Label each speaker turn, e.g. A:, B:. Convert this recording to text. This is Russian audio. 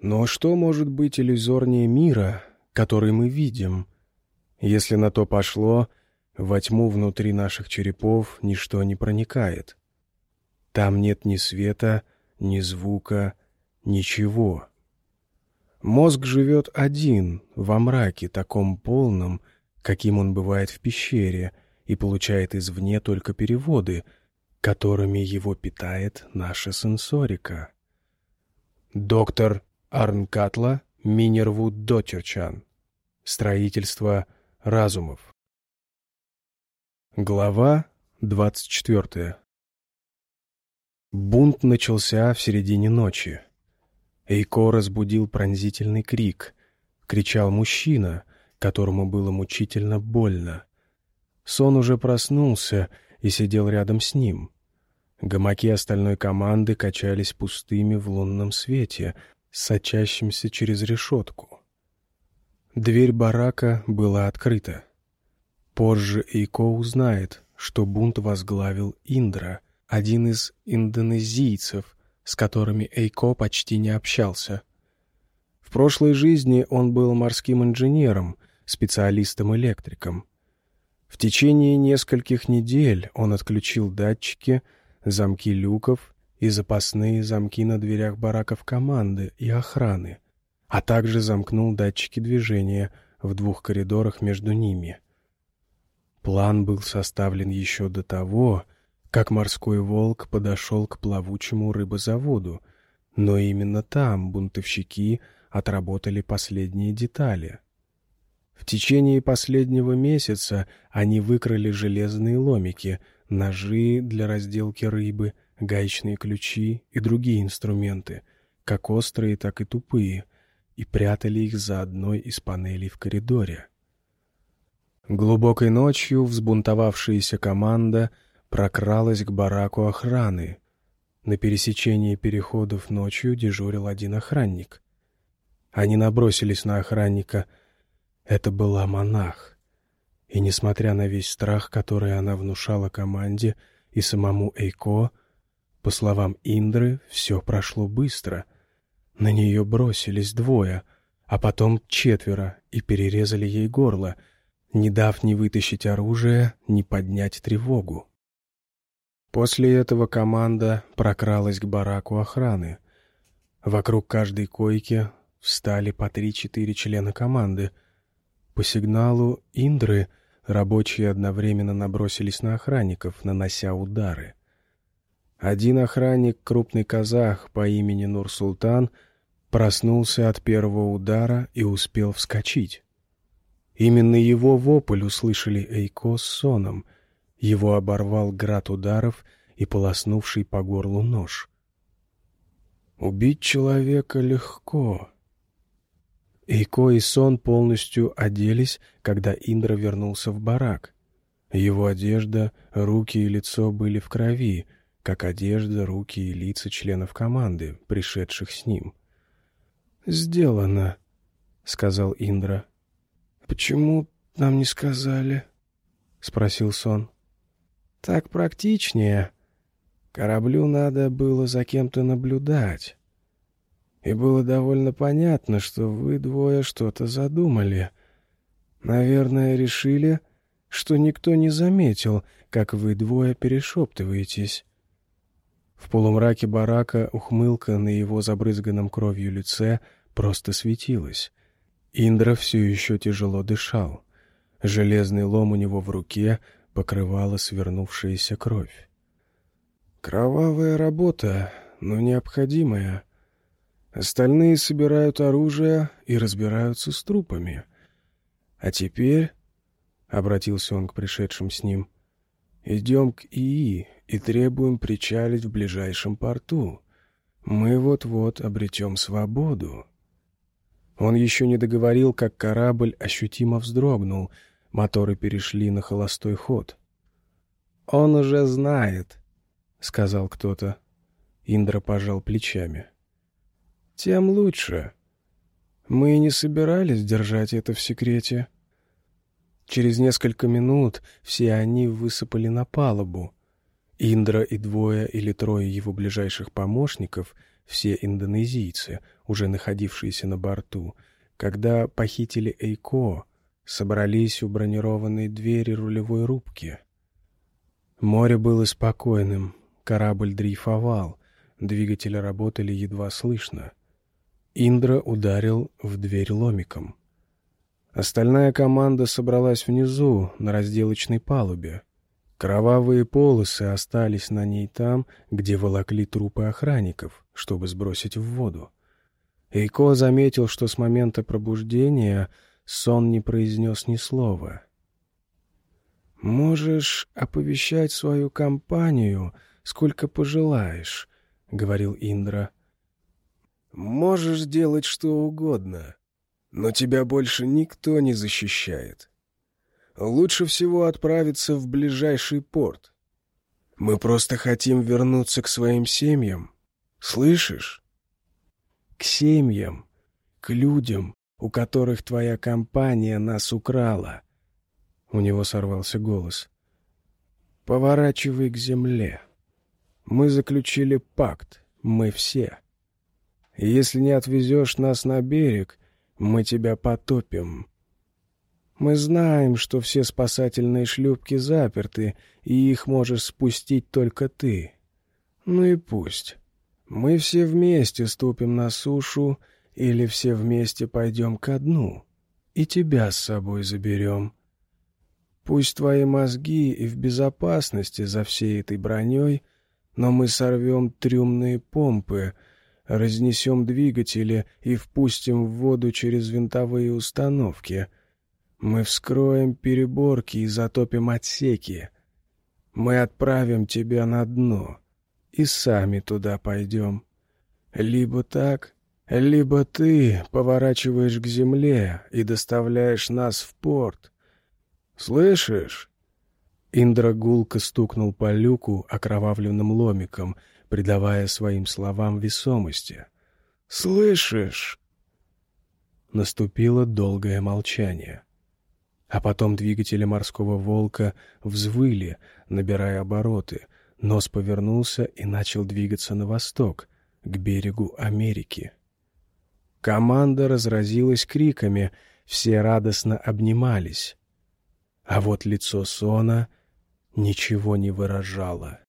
A: Но что может быть иллюзорнее мира, который мы видим? Если на то пошло, во тьму внутри наших черепов ничто не проникает. Там нет ни света, ни звука, ничего. Мозг живет один, во мраке, таком полном, каким он бывает в пещере, и получает извне только переводы, которыми его питает наша сенсорика. Доктор Арнкатла Минервуд Дотерчан. Строительство разумов. Глава двадцать четвертая. Бунт начался в середине ночи. Эйко разбудил пронзительный крик. Кричал мужчина, которому было мучительно больно. Сон уже проснулся и сидел рядом с ним. Гамаки остальной команды качались пустыми в лунном свете, сочащимся через решетку. Дверь барака была открыта. Позже Эйко узнает, что бунт возглавил Индра, один из индонезийцев, с которыми Эйко почти не общался. В прошлой жизни он был морским инженером, специалистом-электриком. В течение нескольких недель он отключил датчики, замки люков и запасные замки на дверях бараков команды и охраны, а также замкнул датчики движения в двух коридорах между ними. План был составлен еще до того, как морской волк подошел к плавучему рыбозаводу, но именно там бунтовщики отработали последние детали. В течение последнего месяца они выкрали железные ломики, ножи для разделки рыбы, гаечные ключи и другие инструменты, как острые, так и тупые, и прятали их за одной из панелей в коридоре. Глубокой ночью взбунтовавшаяся команда — прокралась к бараку охраны. На пересечении переходов ночью дежурил один охранник. Они набросились на охранника. Это была монах. И, несмотря на весь страх, который она внушала команде и самому Эйко, по словам Индры, все прошло быстро. На нее бросились двое, а потом четверо и перерезали ей горло, не дав ни вытащить оружие, ни поднять тревогу. После этого команда прокралась к бараку охраны. Вокруг каждой койки встали по три-четыре члена команды. По сигналу Индры рабочие одновременно набросились на охранников, нанося удары. Один охранник, крупный казах по имени Нур-Султан, проснулся от первого удара и успел вскочить. Именно его вопль услышали Эйко с соном — его оборвал град ударов и полоснувший по горлу нож. Убить человека легко. Эйко и Сон полностью оделись, когда Индра вернулся в барак. Его одежда, руки и лицо были в крови, как одежда, руки и лица членов команды, пришедших с ним. «Сделано», — сказал Индра. «Почему нам не сказали?» — спросил Сон. Так практичнее. Кораблю надо было за кем-то наблюдать. И было довольно понятно, что вы двое что-то задумали. Наверное, решили, что никто не заметил, как вы двое перешептываетесь. В полумраке барака ухмылка на его забрызганном кровью лице просто светилась. Индра все еще тяжело дышал. Железный лом у него в руке покрывала свернувшаяся кровь. Кровавая работа, но необходимая. Остальные собирают оружие и разбираются с трупами. А теперь, — обратился он к пришедшим с ним, — идем к ИИ и требуем причалить в ближайшем порту. Мы вот-вот обретем свободу. Он еще не договорил, как корабль ощутимо вздрогнул — Моторы перешли на холостой ход. «Он уже знает», — сказал кто-то. Индра пожал плечами. «Тем лучше. Мы не собирались держать это в секрете». Через несколько минут все они высыпали на палубу. Индра и двое или трое его ближайших помощников все индонезийцы, уже находившиеся на борту, когда похитили Эйко, собрались у бронированной двери рулевой рубки. Море было спокойным, корабль дрейфовал, двигатели работали едва слышно. Индра ударил в дверь ломиком. Остальная команда собралась внизу, на разделочной палубе. Кровавые полосы остались на ней там, где волокли трупы охранников, чтобы сбросить в воду. Эйко заметил, что с момента пробуждения сон не произнес ни слова. «Можешь оповещать свою компанию, сколько пожелаешь», — говорил Индра. «Можешь делать что угодно, но тебя больше никто не защищает. Лучше всего отправиться в ближайший порт. Мы просто хотим вернуться к своим семьям. Слышишь? К семьям, к людям, у которых твоя компания нас украла. У него сорвался голос. Поворачивай к земле. Мы заключили пакт, мы все. Если не отвезешь нас на берег, мы тебя потопим. Мы знаем, что все спасательные шлюпки заперты, и их можешь спустить только ты. Ну и пусть. Мы все вместе ступим на сушу или все вместе пойдем ко дну, и тебя с собой заберем. Пусть твои мозги и в безопасности за всей этой броней, но мы сорвем трюмные помпы, разнесем двигатели и впустим в воду через винтовые установки. Мы вскроем переборки и затопим отсеки. Мы отправим тебя на дно и сами туда пойдем. Либо так, либо ты поворачиваешь к земле и доставляешь нас в порт. Слышишь?» Индра гулко стукнул по люку окровавленным ломиком, придавая своим словам весомости. «Слышишь?» Наступило долгое молчание. А потом двигатели морского волка взвыли, набирая обороты. Нос повернулся и начал двигаться на восток, к берегу Америки. Команда разразилась криками, все радостно обнимались. А вот лицо Сона ничего не выражало.